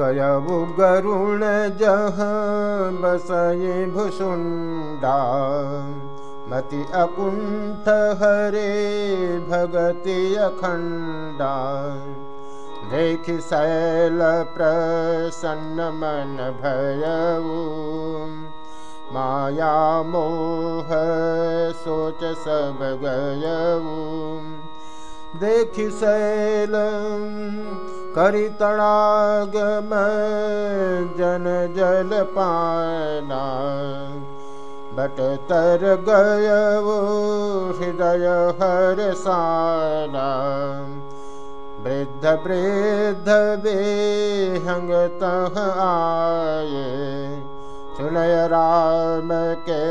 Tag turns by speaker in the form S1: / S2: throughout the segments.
S1: गयऊ गरुण जह बसये भुसुंडा मति अकुंठ हरे भगति अखंडा देख शैल प्रसन्न मन भयऊ माया मोह सोच सब गयऊ देख शैल करी तड़ागम जन जल पाना बट तर गय हृदय हर साना वृद्ध वृद्ध बेहंग तह आए सुनय राम के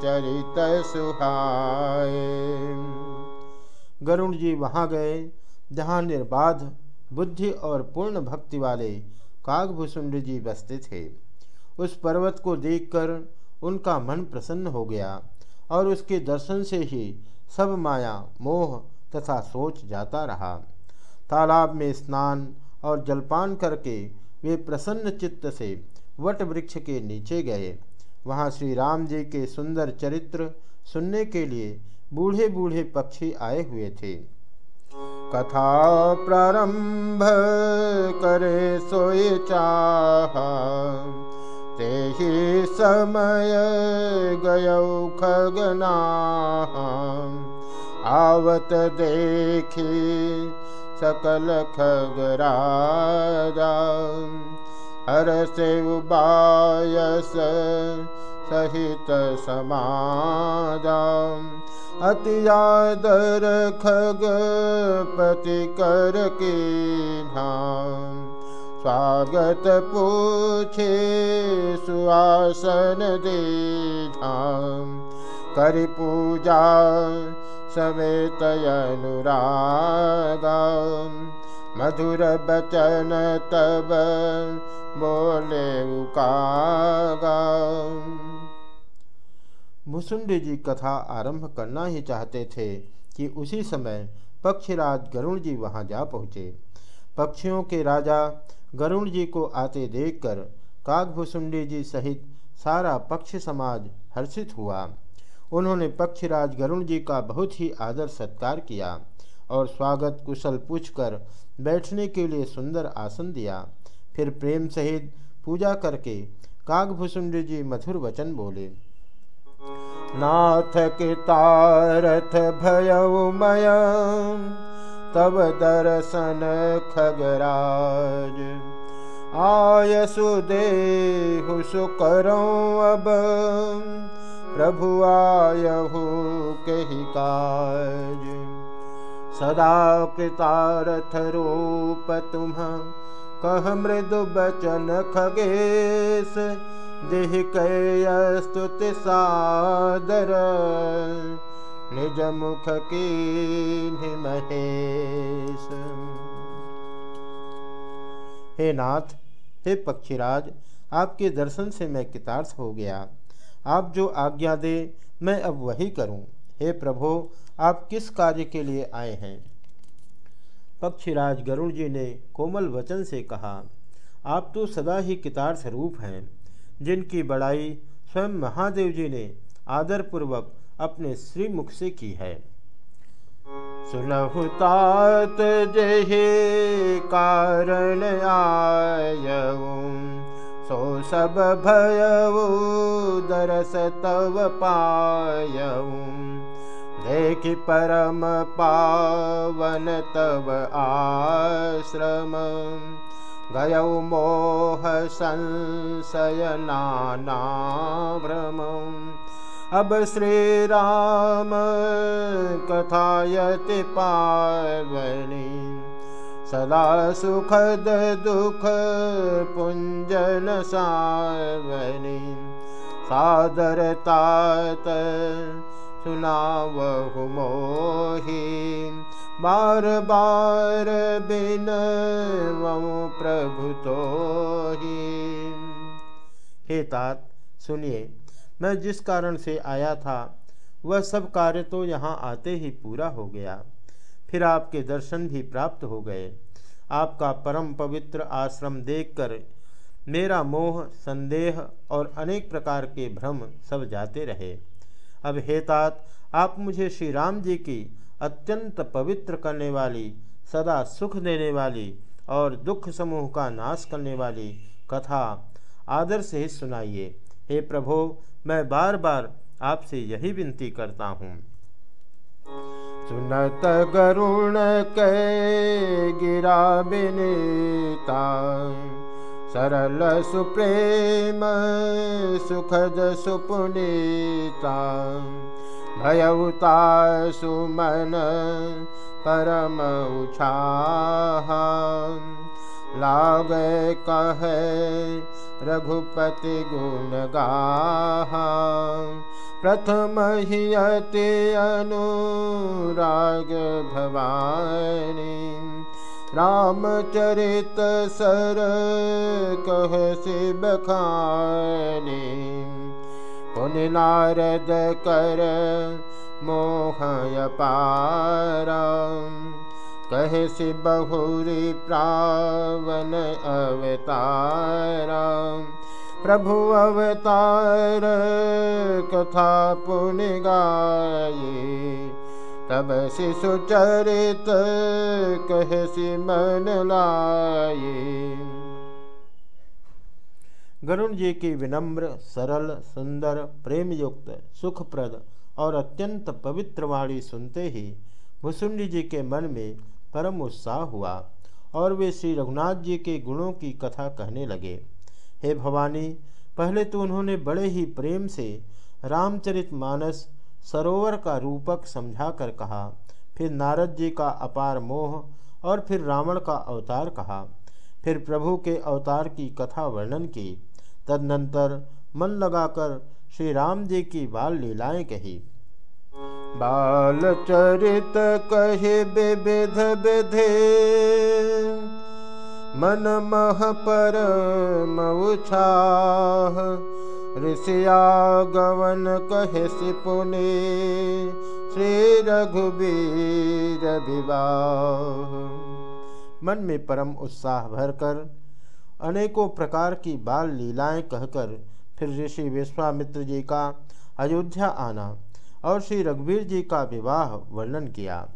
S1: चरित सुहाए
S2: गरुण जी वहाँ गए, जहाँ निर्बाध बुद्धि और पूर्ण भक्ति वाले कागभूषुंड जी बसते थे। उस पर्वत को देखकर उनका मन प्रसन्न हो गया और उसके दर्शन से ही सब माया, मोह तथा सोच जाता रहा। तालाब में स्नान और जलपान करके वे प्रसन्न चित्त से वट वृक्ष के नीचे गए। वहाँ श्री राम जी के सुंदर चरित्र सुनने के लिए बूढ़े बूढ़े पक्षी आए हुए थे।
S1: कथा प्रारंभ करे सोई चाह। ते ही समय गय खगना आवत देखी सकल खगराजा। हर से उबायस सहित समाजा अति आदर खगपति कर के धाम स्वागत पूछे सुआसन दे धाम कर पूजा समेत अनुरागा। मधुर बचन तब बोले उकागा
S2: मुसुंडी जी कथा आरंभ करना ही चाहते थे कि उसी समय पक्षीराज गरुण जी वहाँ जा पहुँचे। पक्षियों के राजा गरुण जी को आते देखकर काकभुसुंडी जी सहित सारा पक्ष समाज हर्षित हुआ। उन्होंने पक्षीराज गरुण जी का बहुत ही आदर सत्कार किया और स्वागत कुशल पूछकर बैठने के लिए सुंदर आसन दिया। फिर प्रेम सहित पूजा करके काकभुसुंडी जी मधुर वचन बोले।
S1: नाथ कितारथ भयमय तब दर्शन खगराज। आय सुदेहु सुकरो अब प्रभु आयहु के काज। सदा कृतारथ रूप तुम कह मृदु बचन खगेश देह स्तुति सादर निज मुख की महेश
S2: हे नाथ, हे पक्षीराज, आपके दर्शन से मैं कितार्थ हो गया। आप जो आज्ञा दे, मैं अब वही करूँ। हे प्रभो, आप किस कार्य के लिए आए हैं? पक्षीराज गरुण जी ने कोमल वचन से कहा, आप तो सदा ही कितार्थ रूप हैं। जिनकी बड़ाई स्वयं महादेव जी ने आदरपूर्वक अपने श्रीमुख से की है।
S1: सुनहुतात जहे कारण आय सो सब भय दरस तव पाय देख परम पावन तव आश्रम। गयौ मोह अब श्रीराम कथायति पावनिं सदा सुखदुःख सादरतात सुनावहु सुनावहुमोहि बार बार बिन प्रभु तो ही।
S2: हे तात, सुनिए, मैं जिस कारण से आया था, वह सब कार्य तो यहाँ आते ही पूरा हो गया। फिर आपके दर्शन भी प्राप्त हो गए। आपका परम पवित्र आश्रम देखकर मेरा मोह, संदेह और अनेक प्रकार के भ्रम सब जाते रहे। अब हेतात आप मुझे श्री राम जी की अत्यंत पवित्र करने वाली, सदा सुख देने वाली और दुख समूह का नाश करने वाली कथा आदर से ही सुनाइए। हे प्रभो, मैं बार बार आपसे यही विनती करता हूँ।
S1: सुनत गरुण के गिरा बिनीता, सरल सुप्रेम सुखद सुपुनीता। भयउता सुमन परम उछाह लाग कहे रघुपति गुण गाहा प्रथम ही अति अनुराग भवानी। रामचरित सर कह शिव खानी पुन नारद कर मोहय पारा। कहे सि बहुरी प्रावन अवतारा। प्रभु अवतार कथा पुण्य गाये। तब शिशु चरित कह सि मन लाये
S2: गरुण जी की विनम्र, सरल, सुंदर, प्रेमयुक्त, सुखप्रद और अत्यंत पवित्र वाणी सुनते ही भुसुंडी जी के मन में परम उत्साह हुआ और वे श्री रघुनाथ जी के गुणों की कथा कहने लगे, हे भवानी, पहले तो उन्होंने बड़े ही प्रेम से रामचरित मानस सरोवर का रूपक समझा कर कहा, फिर नारद जी का अपार मोह और फिर रावण का अवतार कहा, फिर प्रभु के अवतार की कथा वर्णन की तदनंतर मन लगाकर श्री राम जी की बाल लीलाएँ कही।
S1: बाल चरित कहे विविध विधे, मन मह पर मऊछाह ऋषिया गवन कहे सिपुने, श्री रघुबीर विवाह।
S2: मन में परम उत्साह भरकर अनेकों प्रकार की बाल लीलाएँ कहकर फिर ऋषि विश्वामित्र जी का अयोध्या आना और श्री रघुवीर जी का विवाह वर्णन किया।